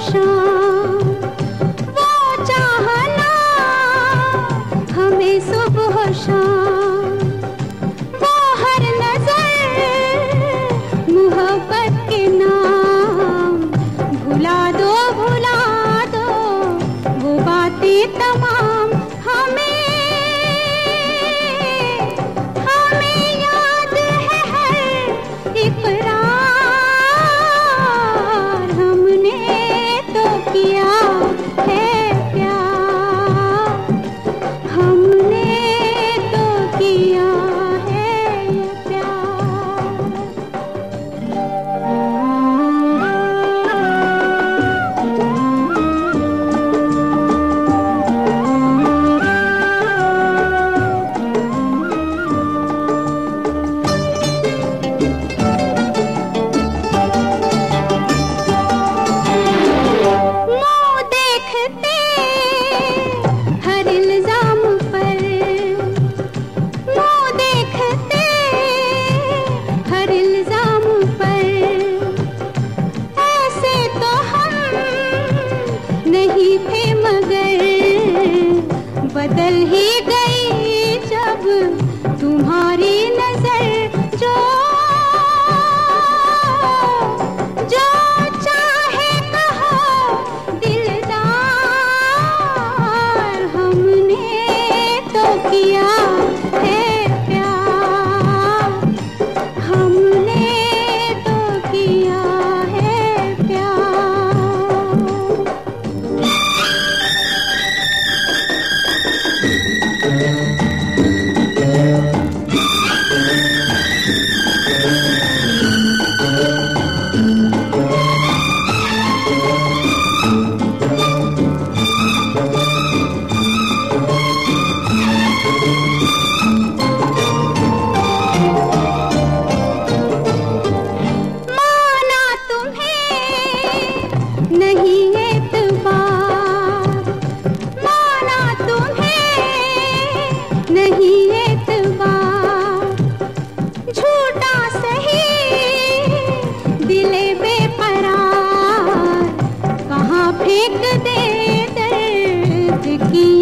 शाम हमें सुबह शाम। नज़र मोहब्बत नाम। भुला दो भुला दो वो तमाम। बदल ही गई जब तुम्हारी नज़र फेंक दे दर्द किया